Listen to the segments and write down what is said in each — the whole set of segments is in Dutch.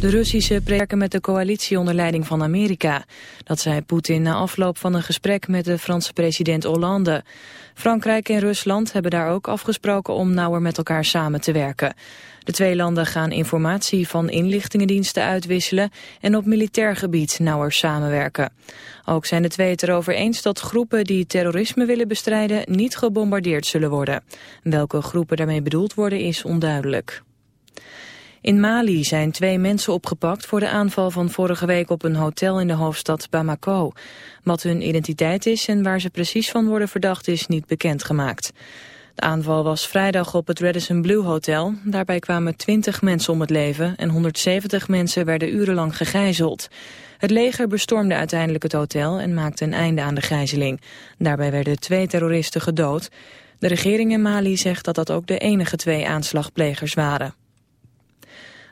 De Russische prekerken met de coalitie onder leiding van Amerika. Dat zei Poetin na afloop van een gesprek met de Franse president Hollande. Frankrijk en Rusland hebben daar ook afgesproken om nauwer met elkaar samen te werken. De twee landen gaan informatie van inlichtingendiensten uitwisselen en op militair gebied nauwer samenwerken. Ook zijn de twee het erover eens dat groepen die terrorisme willen bestrijden niet gebombardeerd zullen worden. Welke groepen daarmee bedoeld worden is onduidelijk. In Mali zijn twee mensen opgepakt voor de aanval van vorige week op een hotel in de hoofdstad Bamako. Wat hun identiteit is en waar ze precies van worden verdacht is niet bekendgemaakt. De aanval was vrijdag op het Radisson Blue Hotel. Daarbij kwamen 20 mensen om het leven en 170 mensen werden urenlang gegijzeld. Het leger bestormde uiteindelijk het hotel en maakte een einde aan de gijzeling. Daarbij werden twee terroristen gedood. De regering in Mali zegt dat dat ook de enige twee aanslagplegers waren.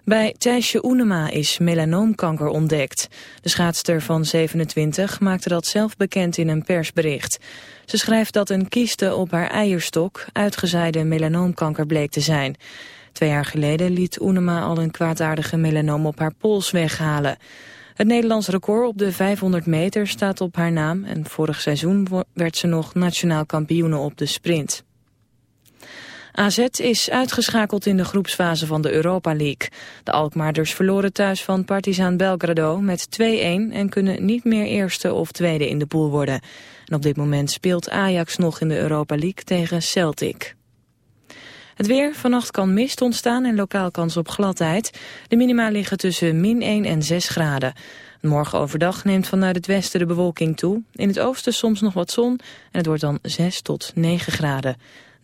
Bij Thijsje Oenema is melanoomkanker ontdekt. De schaatster van 27 maakte dat zelf bekend in een persbericht. Ze schrijft dat een kieste op haar eierstok uitgezaaide melanoomkanker bleek te zijn. Twee jaar geleden liet Oenema al een kwaadaardige melanoom op haar pols weghalen. Het Nederlands record op de 500 meter staat op haar naam... en vorig seizoen werd ze nog nationaal kampioene op de sprint. AZ is uitgeschakeld in de groepsfase van de Europa League. De Alkmaarders verloren thuis van Partizan Belgrado met 2-1 en kunnen niet meer eerste of tweede in de pool worden. En op dit moment speelt Ajax nog in de Europa League tegen Celtic. Het weer, vannacht kan mist ontstaan en lokaal kans op gladheid. De minima liggen tussen min 1 en 6 graden. Morgen overdag neemt vanuit het westen de bewolking toe. In het oosten soms nog wat zon en het wordt dan 6 tot 9 graden.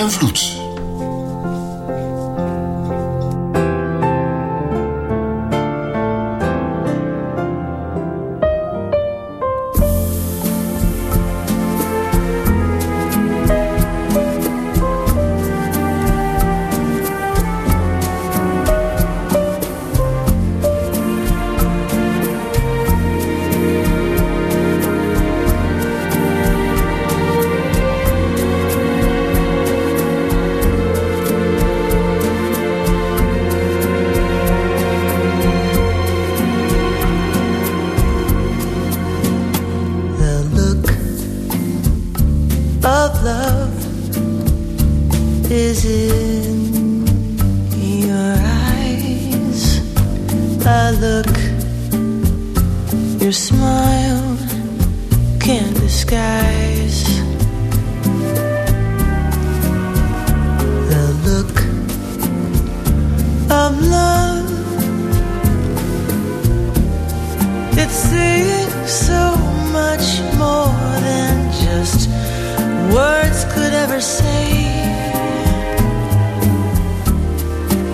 en Vloed. Is in your eyes. The look your smile can't disguise. The look of love it's saying so much more than just words could ever say.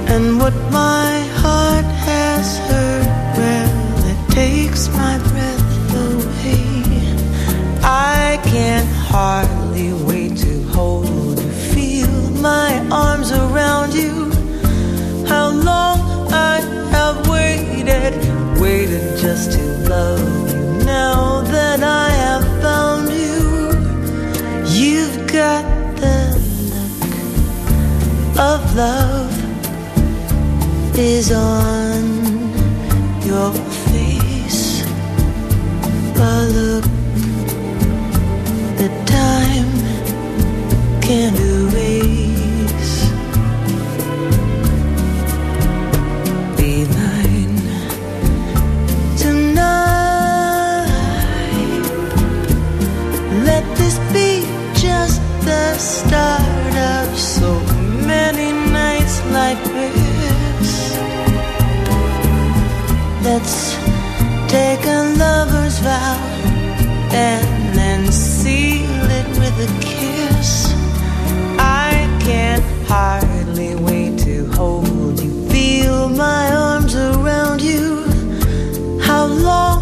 And what my heart has heard, well, it takes my breath away. I can hardly wait to hold you, feel my arms around you. How long I have waited, waited just to love you. Now that I have found you, you've got the look of love is on your face. But look, the time can't erase. Be mine tonight. Let this be just the start of so many nights like this. Take a lover's vow and then seal it with a kiss. I can hardly wait to hold you, feel my arms around you. How long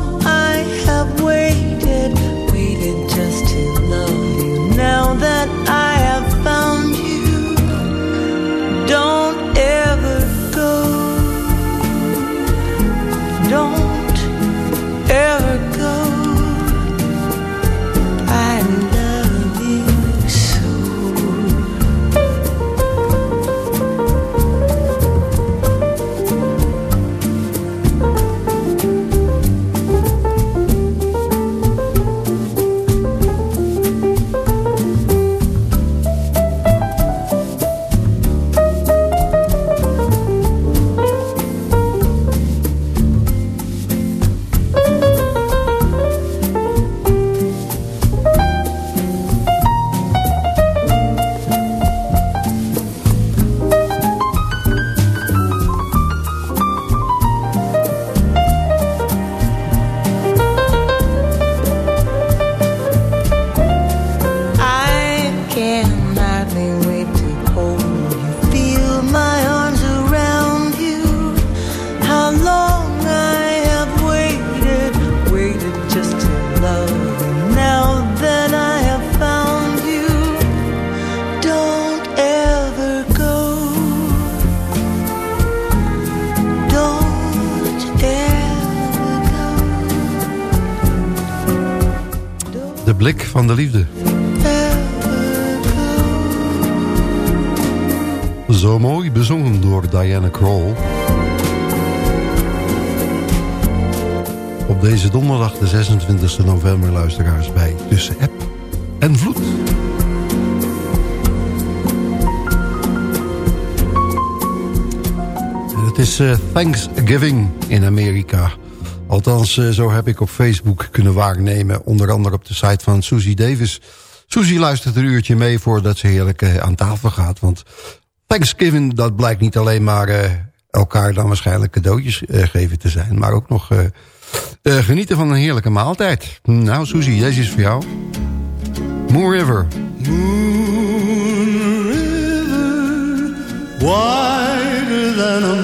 De liefde. Zo mooi bezongen door Diana Kroll. Op deze donderdag de 26 november luisteraars bij Tussen App en Vloed. Het is eh, Thanksgiving in Amerika. Althans, eh, zo heb ik op Facebook kunnen waarnemen. Onder andere op de site van Susie Davis. Susie luistert een uurtje mee voordat ze heerlijk eh, aan tafel gaat. Want Thanksgiving, dat blijkt niet alleen maar eh, elkaar dan waarschijnlijk cadeautjes geven te zijn. Maar ook nog genieten van een heerlijke maaltijd. Nou, Susie, deze is voor jou. Moon River. Moon River, wider than a.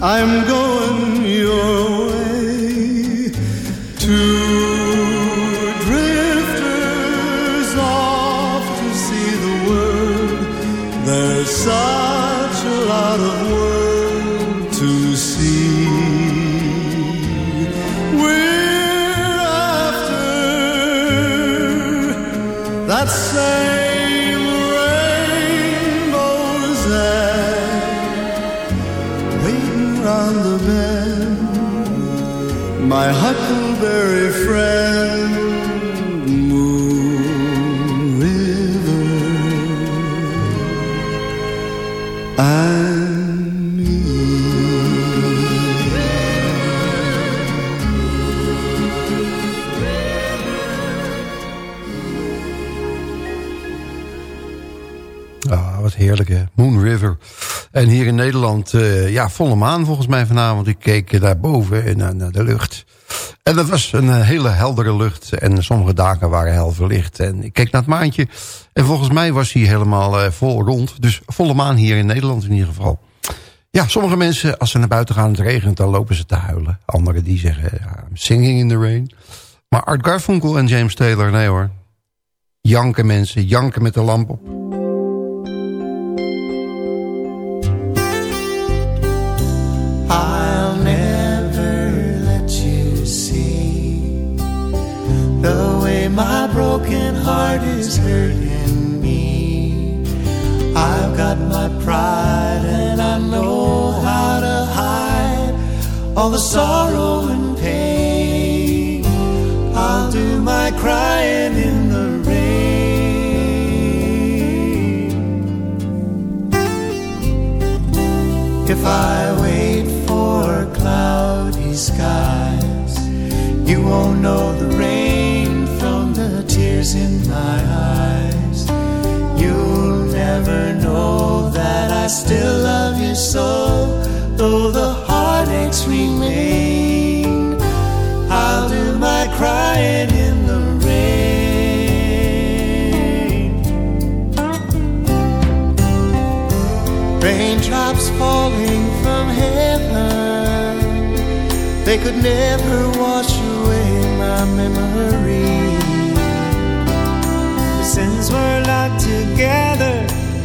I'm going Uh, ja, volle maan volgens mij vanavond. Ik keek naar boven en naar, naar de lucht. En dat was een eh, hele heldere lucht. En sommige dagen waren hel verlicht. En ik keek naar het maantje. En volgens mij was hij helemaal vol rond. Dus volle maan hier in Nederland in ieder geval. Ja, sommige mensen, als ze naar buiten gaan het regent, dan lopen ze te huilen. Anderen die zeggen, ja, singing in the rain. Maar Art Garfunkel en James Taylor, nee hoor. Janken mensen, janken met de lamp op. my broken heart is hurting me I've got my pride and I know how to hide All the sorrow and pain I'll do my crying in the rain. If I wait for cloudy skies, you won't know still love you so, though the heartaches remain. I'll do my crying in the rain. raindrops falling from heaven. They could never wash away my memory. Since we're not together,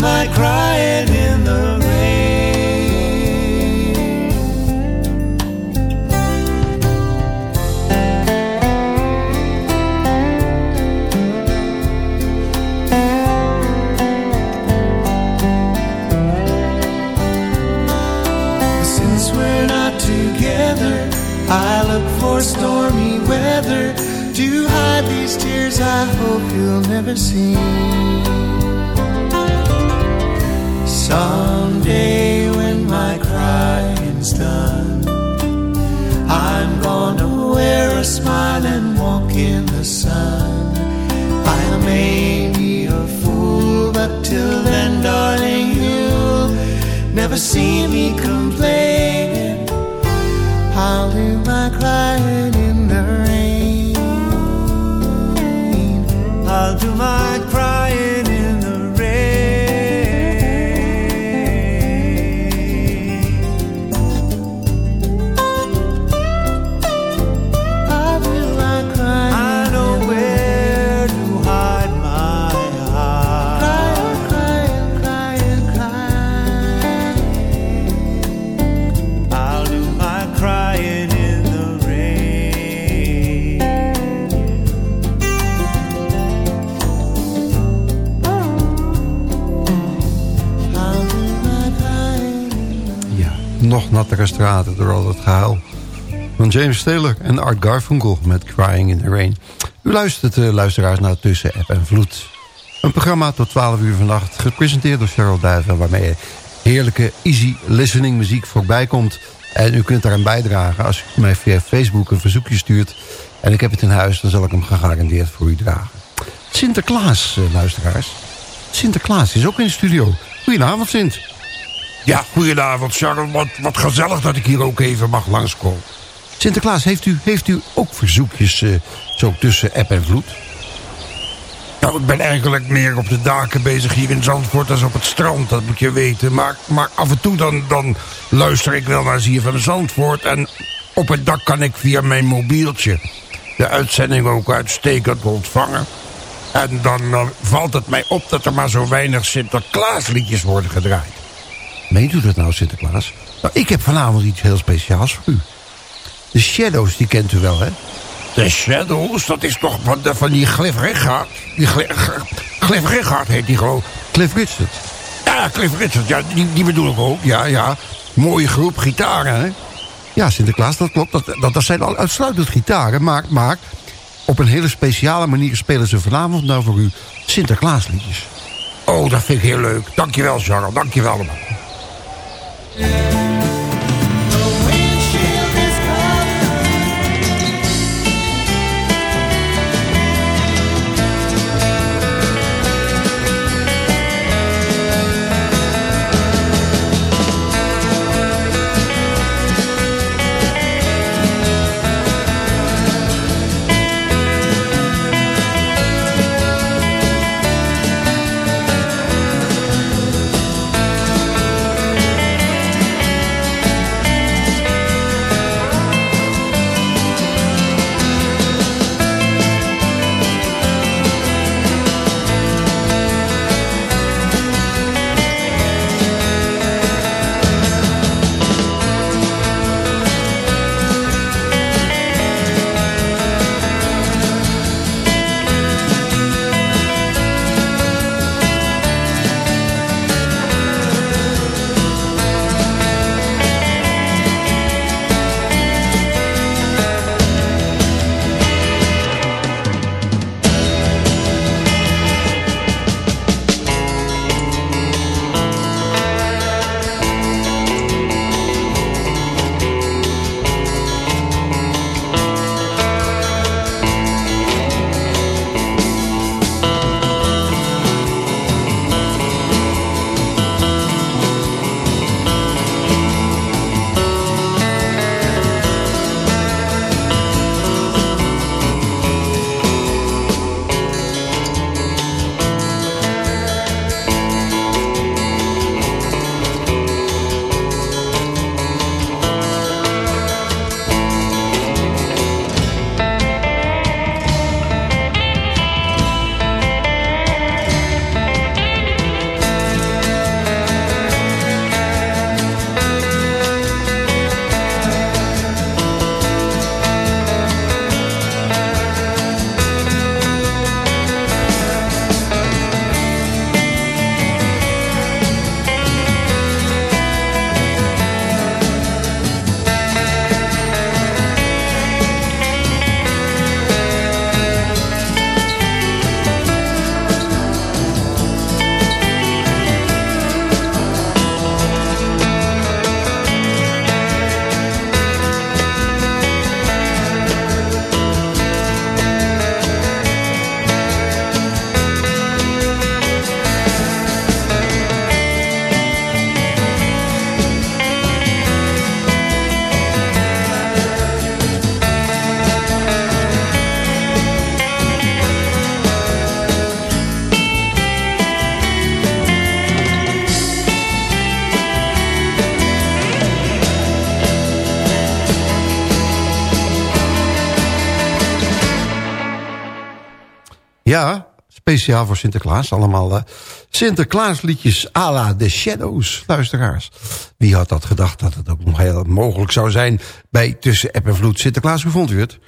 My crying in the rain. Since we're not together, I look for stormy weather to hide these tears I hope you'll never see. Someday when my crying's done, I'm gonna wear a smile and walk in the sun. I may be a fool, but till then, darling, you'll never see me complaining. I'll do my crying in the rain. I'll do my nattere straten door al het gehuil. Van James Taylor en Art Garfunkel met Crying in the Rain. U luistert, uh, luisteraars, naar Tussen App en Vloed. Een programma tot 12 uur vannacht, gepresenteerd door Cheryl Duiven... waarmee heerlijke easy listening muziek voorbij komt. En u kunt daaraan bijdragen als u mij via Facebook een verzoekje stuurt... en ik heb het in huis, dan zal ik hem gegarandeerd voor u dragen. Sinterklaas, uh, luisteraars. Sinterklaas is ook in de studio. Goedenavond, Sint. Ja, goedenavond, Charles. Wat, wat gezellig dat ik hier ook even mag langskomen. Sinterklaas, heeft u, heeft u ook verzoekjes uh, zo tussen app en vloed? Nou, ik ben eigenlijk meer op de daken bezig hier in Zandvoort als op het strand, dat moet je weten. Maar, maar af en toe dan, dan luister ik wel naar ZFM Zandvoort... en op het dak kan ik via mijn mobieltje de uitzending ook uitstekend ontvangen. En dan uh, valt het mij op dat er maar zo weinig Sinterklaasliedjes worden gedraaid. Meent u dat nou, Sinterklaas? Nou, ik heb vanavond iets heel speciaals voor u. De Shadows, die kent u wel, hè? De Shadows, dat is toch van, de, van die Cliff Richard? Die Cliff, Cliff Richard heet die gewoon. Cliff Richard. Ja, Cliff Richard. Ja, die, die bedoel ik ook. Ja, ja. Mooie groep gitaren, hè? Ja, Sinterklaas, dat klopt. Dat, dat, dat zijn al uitsluitend gitaren. Maar, maar op een hele speciale manier spelen ze vanavond nou voor u Sinterklaasliedjes. Oh, dat vind ik heel leuk. Dankjewel, Charles. Dankjewel allemaal. Yeah. Speciaal voor Sinterklaas. Allemaal uh, Sinterklaasliedjes à la The Shadows, luisteraars. Wie had dat gedacht dat het ook nog heel mogelijk zou zijn... bij Tussen App en Vloed Sinterklaas? Hoe vond u het?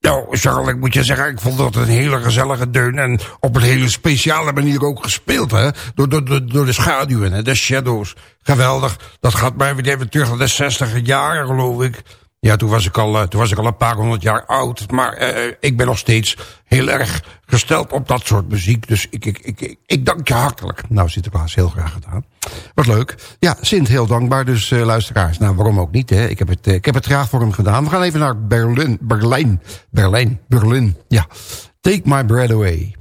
Nou, Charles, moet je zeggen, ik vond dat een hele gezellige deun... en op een hele speciale manier ook gespeeld, hè. Door, door, door, de schaduwen, hè, de shadows. Geweldig. Dat gaat mij weer even terug naar de 60 jaren, geloof ik. Ja, toen was ik al, uh, toen was ik al een paar honderd jaar oud. Maar uh, ik ben nog steeds heel erg gesteld op dat soort muziek. Dus ik, ik, ik, ik, dank je hartelijk. Nou, Sinterklaas, heel graag gedaan. Wat leuk. Ja, Sint, heel dankbaar. Dus luisteraars, nou, waarom ook niet, hè? Ik heb, het, ik heb het graag voor hem gedaan. We gaan even naar Berlin. Berlijn. Berlijn. Berlin. Ja. Take my breath away.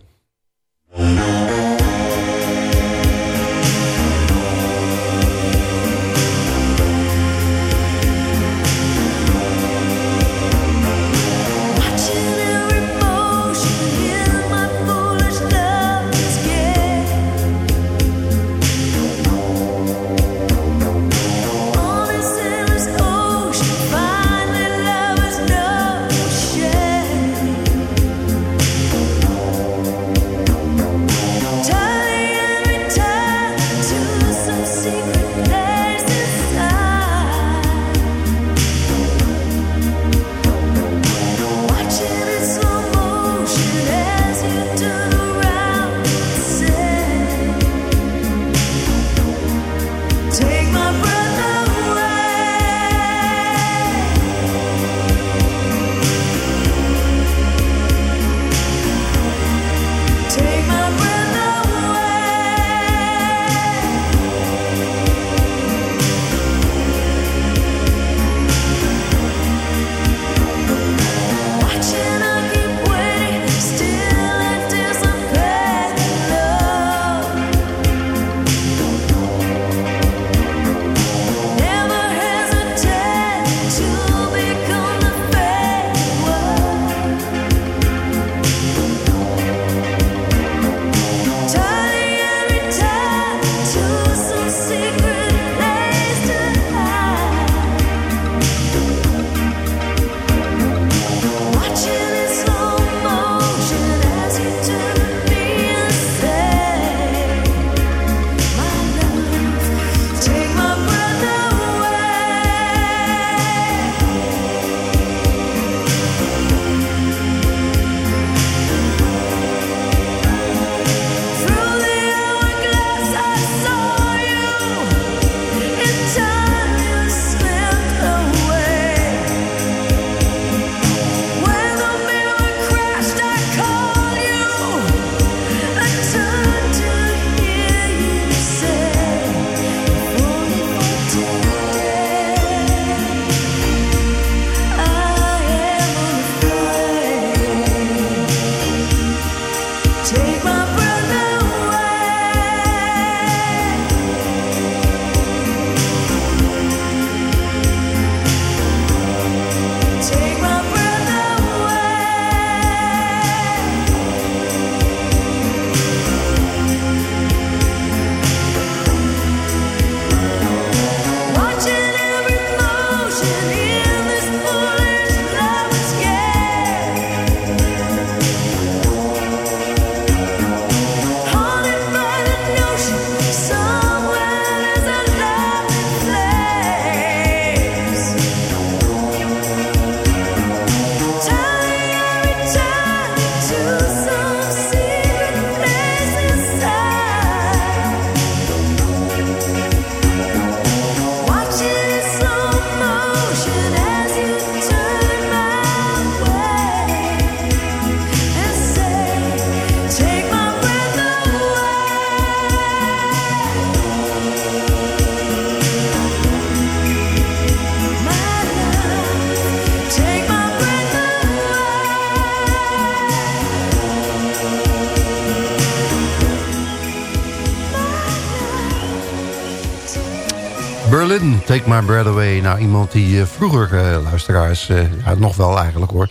Take My. Nou, iemand die uh, vroeger, uh, luisteraars, uh, ja, nog wel eigenlijk hoor...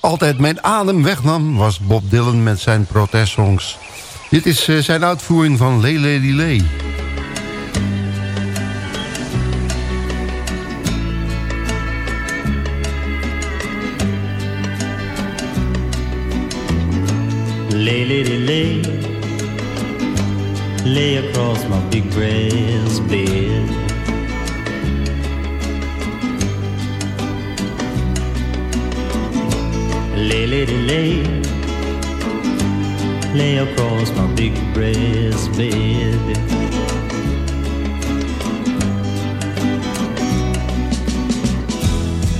altijd mijn adem wegnam, was Bob Dylan met zijn protestsongs. Dit is zijn uitvoering van Lay Lady. Lay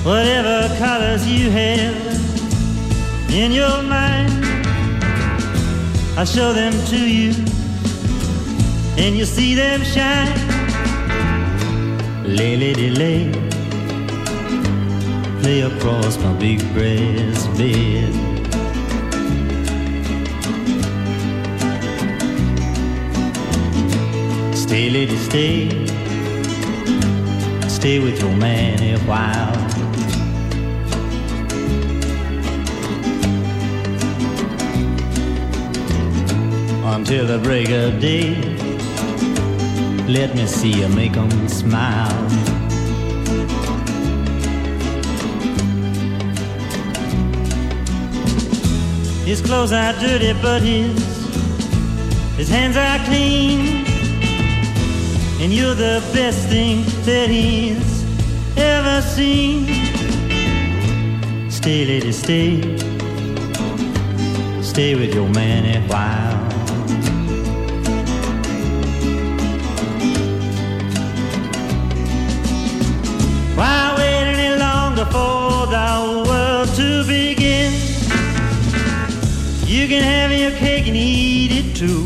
Whatever colors you have in your mind, I'll show them to you, and you see them shine. Lay, lady, lay lay across my big breast bed. Stay, lady, stay. Stay with your man a while. Until the break of day, let me see you make them smile. His clothes are dirty, but his his hands are clean. And you're the best thing that he's ever seen. Stay, lady, stay. Stay with your man a while. Can have your cake and eat it too.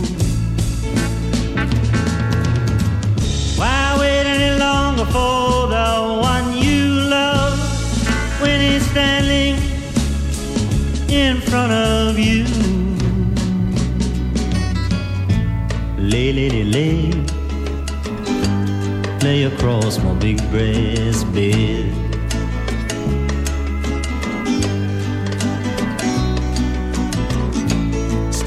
Why wait any longer for the one you love when he's standing in front of you? Lay, lady, lay, lay across my big breast bed.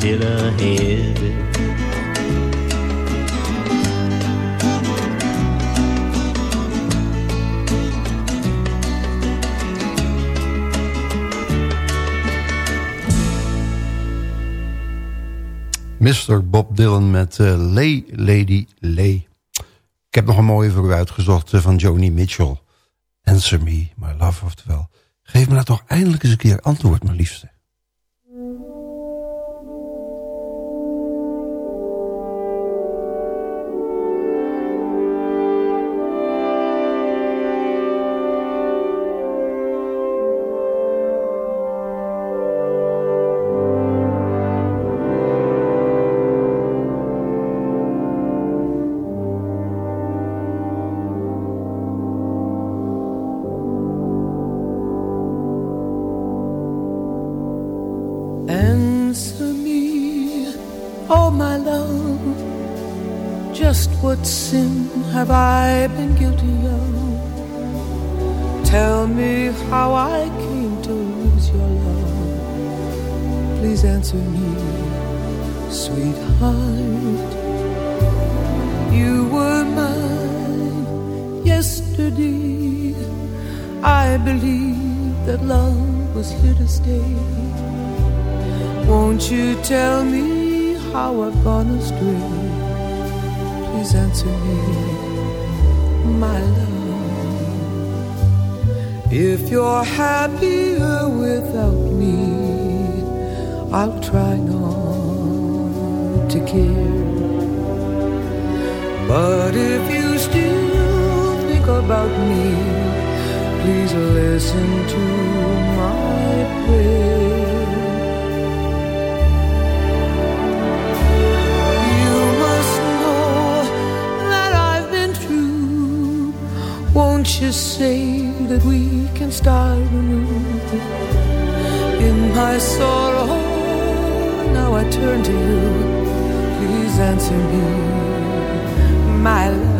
still. Mr. Bob Dylan met uh, Lay Lady Lay. Ik heb nog een mooie voor u uitgezocht uh, van Joni Mitchell. Answer me, my love, oftewel. Geef me nou toch eindelijk eens een keer antwoord, mijn liefste. Yesterday. I believe that love was here to stay. Won't you tell me how I've gone astray? please answer me, my love. If you're happier without me, I'll try not to care. But if you about me, please listen to my prayer. You must know that I've been true. Won't you say that we can start anew? In my sorrow, now I turn to you. Please answer me, my love.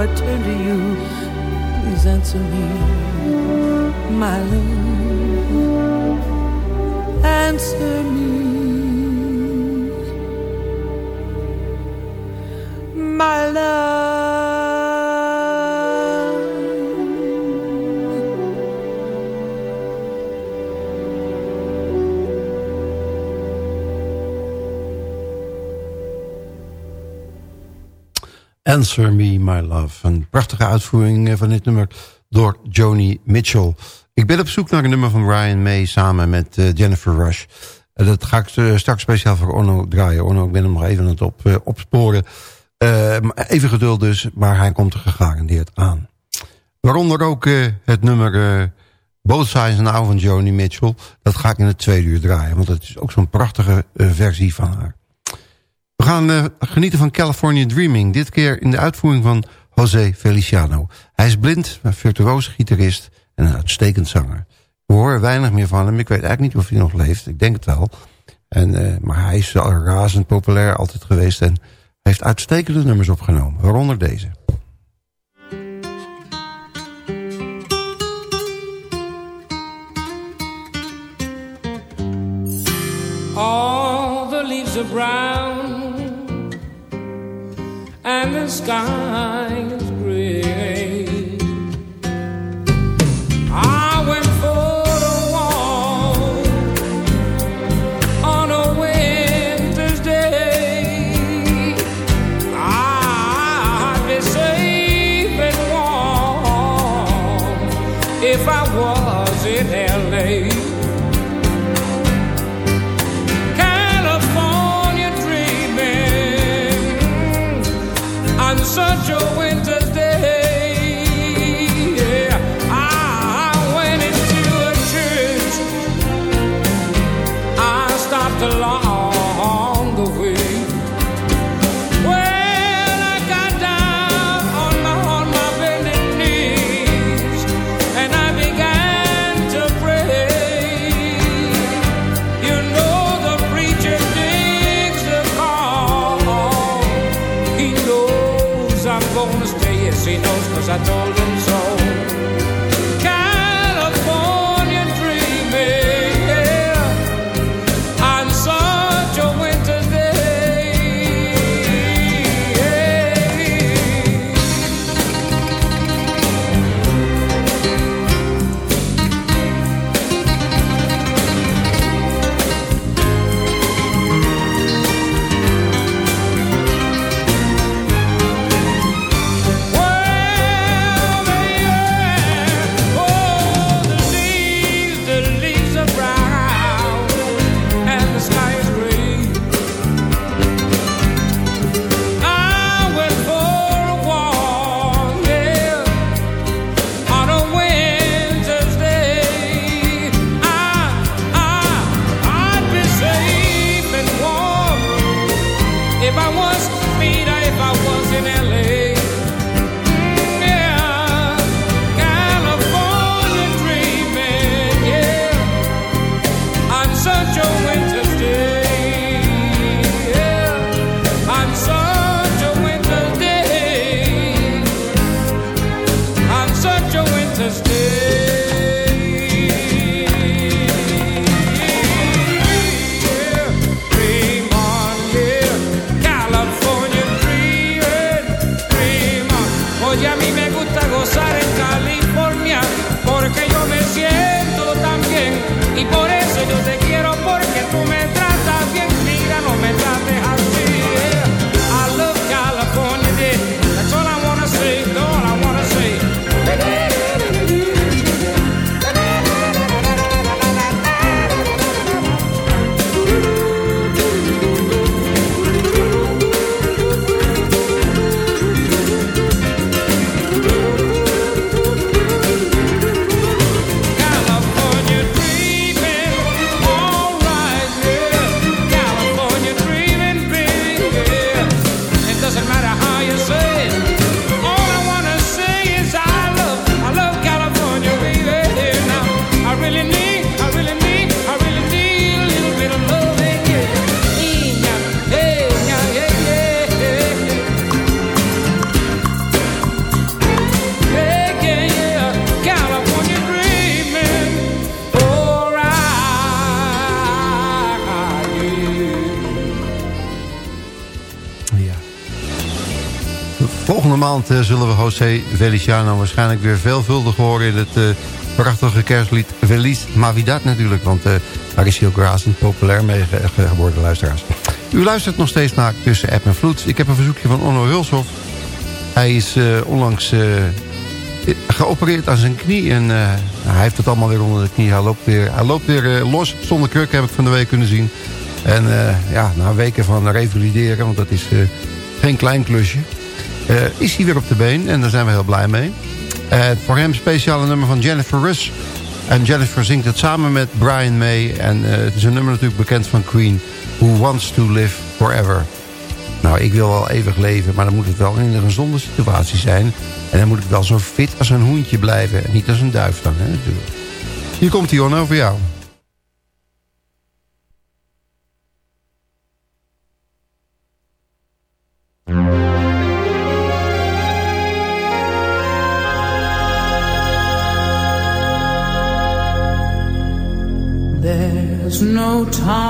I turn to you. Please answer me, my love. Answer me, Answer Me My Love. Een prachtige uitvoering eh, van dit nummer door Joni Mitchell. Ik ben op zoek naar een nummer van Ryan May samen met eh, Jennifer Rush. Eh, dat ga ik straks speciaal voor Onno draaien. Onno, ik ben hem nog even aan het op, opsporen. Even geduld dus, maar hij komt er gegarandeerd aan. Waaronder ook het nummer eh Both Sides Now van Joni Mitchell. Dat ga ik in het tweede uur draaien, want dat is ook zo'n prachtige versie van haar. We gaan eh, genieten van California Dreaming. Dit keer in de uitvoering van José Feliciano. Hij is blind, een virtuoos gitarist en een uitstekend zanger. We horen weinig meer van hem. Ik weet eigenlijk niet of hij nog leeft. Ik denk het wel. En, eh, maar hij is al razend populair altijd geweest. En heeft uitstekende nummers opgenomen. Waaronder deze. All the leaves are brown and the sky is gray. I went for a walk on a winter's day. I'd be safe and warm if I was in LA. Such a winter's maand eh, zullen we José Feliciano waarschijnlijk weer veelvuldig horen... in het uh, prachtige kerstlied Feliz Navidad natuurlijk. Want uh, daar is hij ook razend populair mee geworden, luisteraars. U luistert nog steeds naar Tussen App en Vloed. Ik heb een verzoekje van Onno Hulshoff. Hij is onlangs geopereerd aan zijn knie. En hij heeft het allemaal weer onder de knie. Hij loopt weer, hij loopt weer los zonder kruk, heb ik van de week kunnen zien. En ja, na weken van revalideren, want dat is geen klein klusje... Uh, is hij weer op de been en daar zijn we heel blij mee. Uh, voor hem speciale nummer van Jennifer Russ. En Jennifer zingt het samen met Brian May. En uh, het is een nummer natuurlijk bekend van Queen. Who Wants to Live Forever. Nou, ik wil wel eeuwig leven, maar dan moet het wel in een gezonde situatie zijn. En dan moet ik wel zo fit als een hoentje blijven. En niet als een duif dan, hè, natuurlijk. Hier komt hij, over jou. time.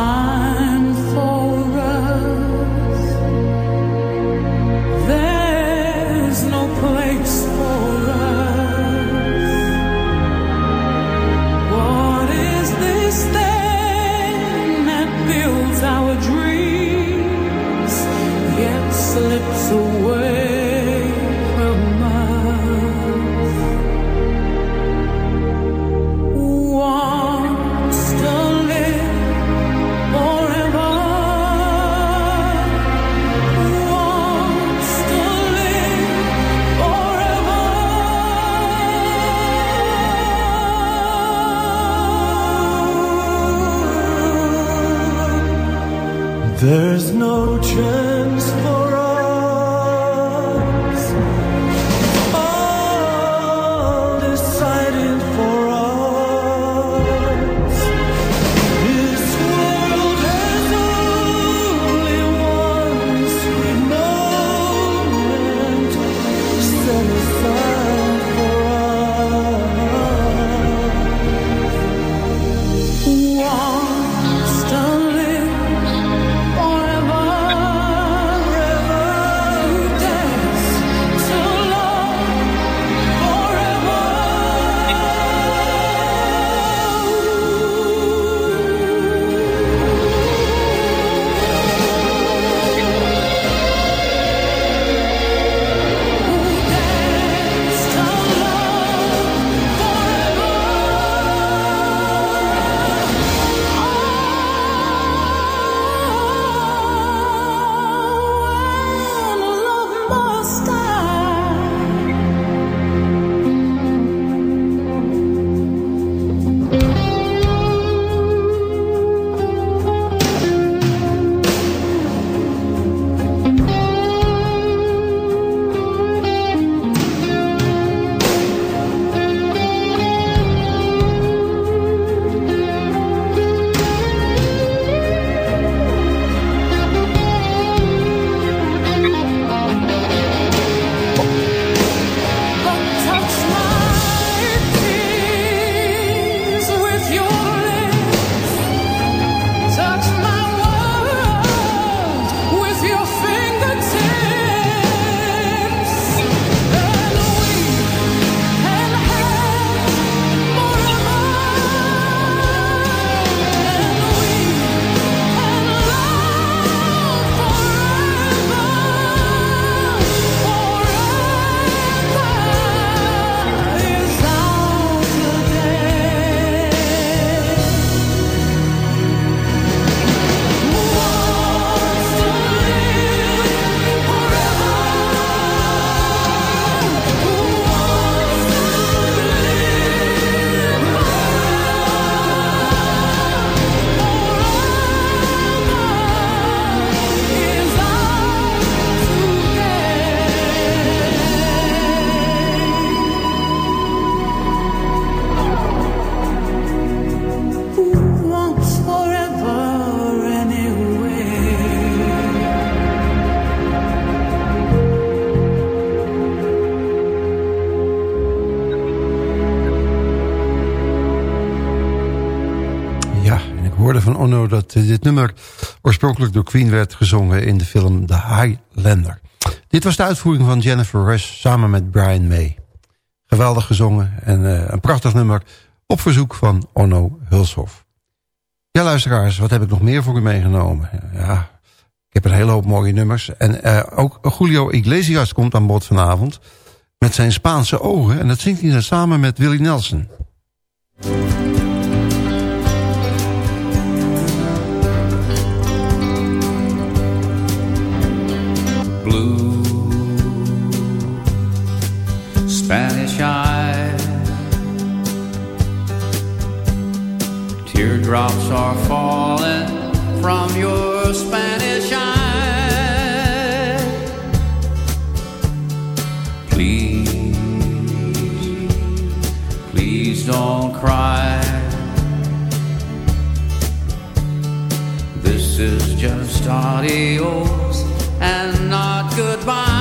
Dat dit nummer oorspronkelijk door Queen werd gezongen in de film The Highlander. Dit was de uitvoering van Jennifer Rush samen met Brian May. Geweldig gezongen en uh, een prachtig nummer op verzoek van Onno Hulshoff. Ja, luisteraars, wat heb ik nog meer voor u meegenomen? Ja, ik heb een hele hoop mooie nummers. En uh, ook Julio Iglesias komt aan bod vanavond met zijn Spaanse ogen. En dat zingt hij dan samen met Willie Nelson. Blue. Spanish eyes. Teardrops are falling from your Spanish eyes. Please, please don't cry. This is just adios and not goodbye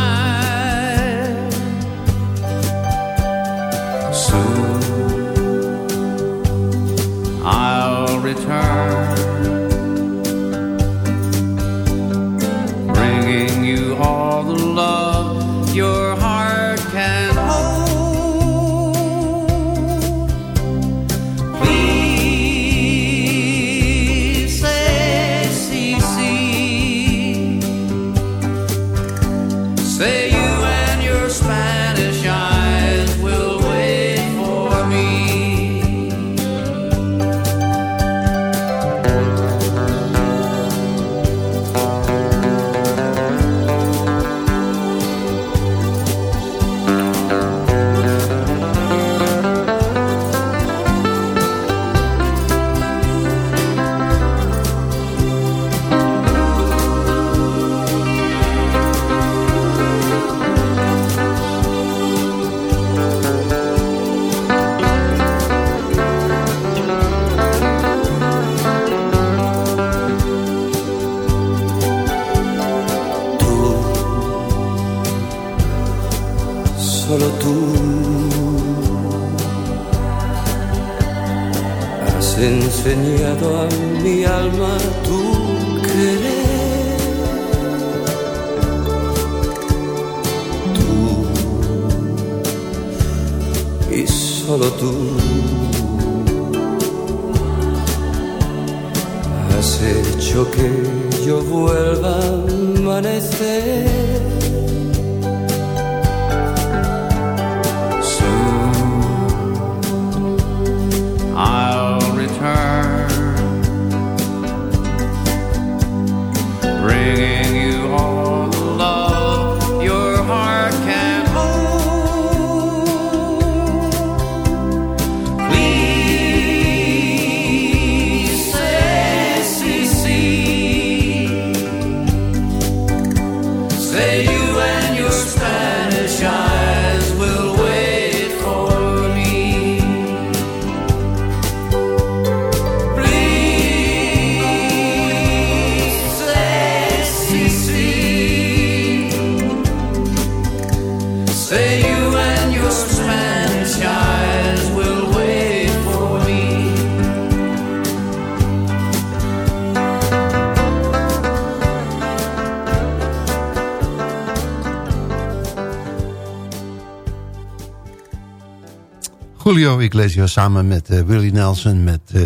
Samen met eh, Willie Nelson. Met eh,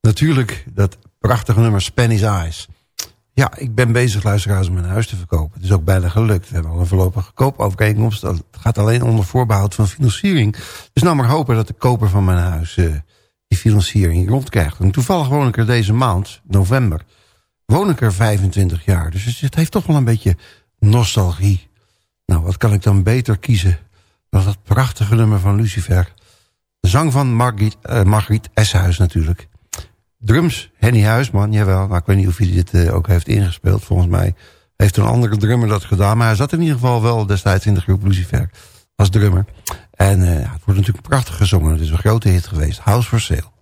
natuurlijk dat prachtige nummer Spanish Eyes. Ja, ik ben bezig luisteraars mijn huis te verkopen. Het is ook bijna gelukt. We hebben al een voorlopige koopovereenkomst. Dat gaat alleen onder voorbehoud van financiering. Dus nou maar hopen dat de koper van mijn huis eh, die financiering rondkrijgt. En toevallig woon ik er deze maand, november, woon ik er 25 jaar. Dus het heeft toch wel een beetje nostalgie. Nou, wat kan ik dan beter kiezen dan dat prachtige nummer van Lucifer. Zang van Margriet, eh, Margriet Eshuis natuurlijk. Drums, Henny Huisman, jawel. Maar ik weet niet of hij dit eh, ook heeft ingespeeld. Volgens mij heeft een andere drummer dat gedaan. Maar hij zat in ieder geval wel destijds in de groep Lucifer als drummer. En eh, het wordt natuurlijk prachtig gezongen. Het is een grote hit geweest. House for Sale.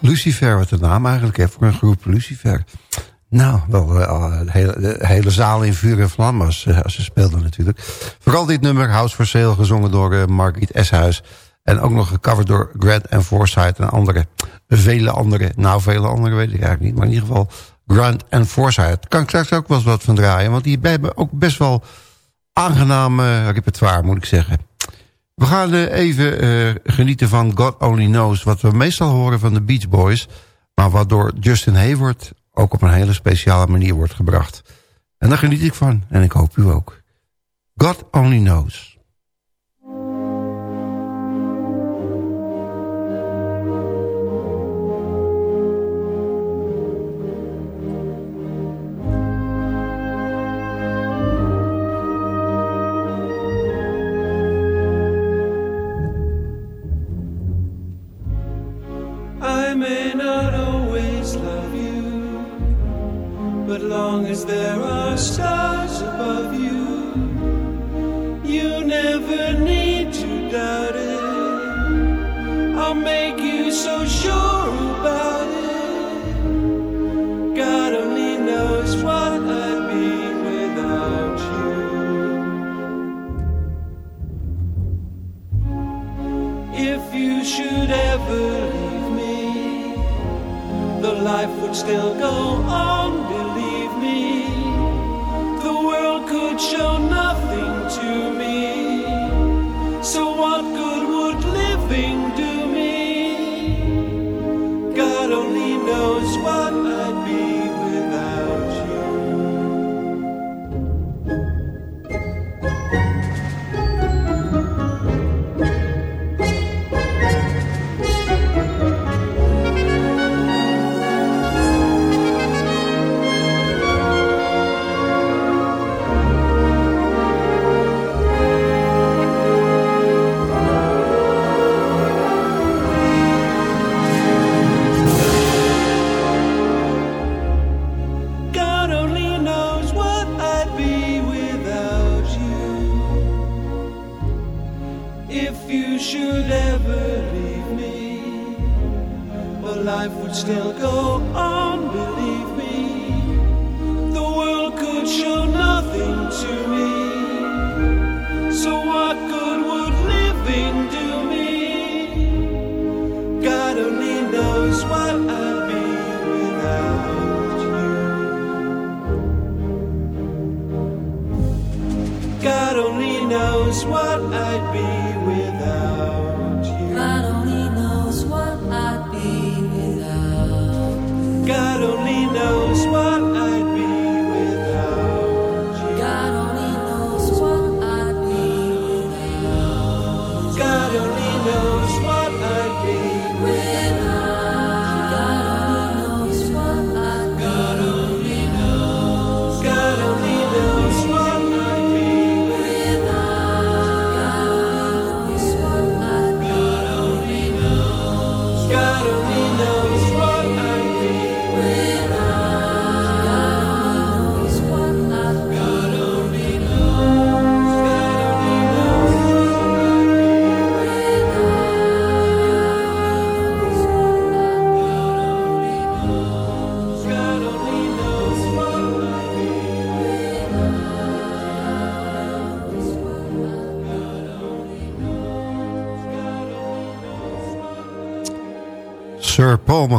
Lucifer, wat de naam eigenlijk heeft voor een groep, Lucifer. Nou, wel eh, eh, de, hele, hele zaal in vuur en vlam als, als eh, ze speelden natuurlijk. Vooral dit nummer, House for Sale, gezongen door Margriet Eshuis. En ook nog gecoverd door Grant en Forsyth en andere. Vele andere, nou vele andere weet ik eigenlijk niet. Maar in ieder geval Grant en Forsyth. Kan ik straks ook wel eens wat van draaien. Want die hebben ook best wel aangename repertoire moet ik zeggen. We gaan eh, even eh, genieten van God Only Knows... wat we meestal horen van de Beach Boys... maar waardoor Justin Hayward ook op een hele speciale manier wordt gebracht. En daar geniet ik van en ik hoop u ook. God Only Knows. long as there are stars.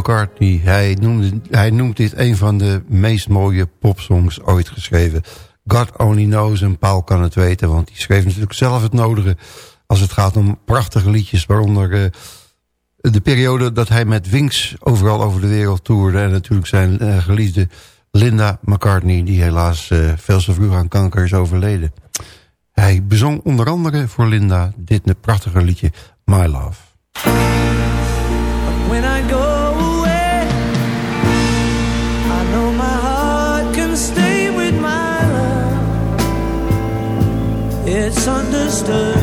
McCartney. Hij, noemde, hij noemt dit een van de meest mooie popsongs ooit geschreven. God Only Knows en Paul kan het weten, want die schreef natuurlijk zelf het nodige... als het gaat om prachtige liedjes, waaronder eh, de periode dat hij met Wings overal over de wereld toerde... en natuurlijk zijn eh, geliefde Linda McCartney, die helaas uh, veel te vroeg aan kanker is overleden. Hij bezong onder andere voor Linda dit prachtige liedje My Love. misunderstood.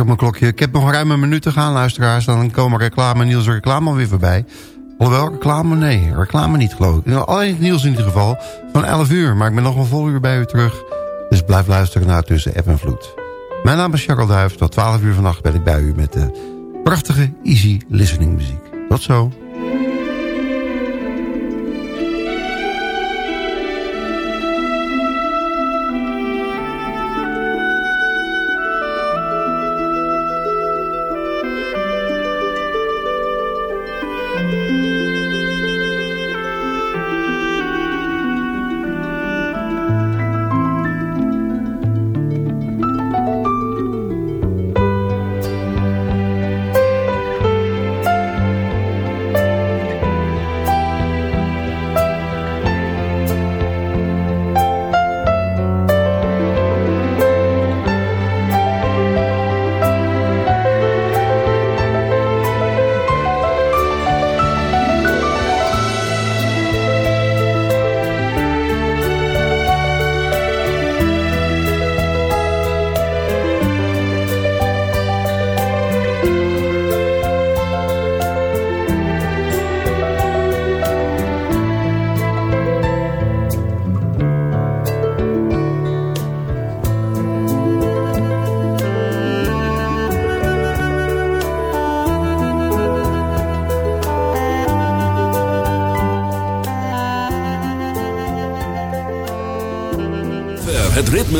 Op mijn klokje. Ik heb nog ruim een minuut te gaan, luisteraars. Dan komen reclame, Niels reclame alweer voorbij. Alhoewel, reclame, nee. Reclame niet, geloof ik. Alleen het Niels in ieder geval. Van 11 uur, maar ik ben nog een vol uur bij u terug. Dus blijf luisteren naar Tussen App en Vloed. Mijn naam is Jacques Duif. Tot 12 uur vannacht ben ik bij u met de prachtige easy listening muziek. Tot zo.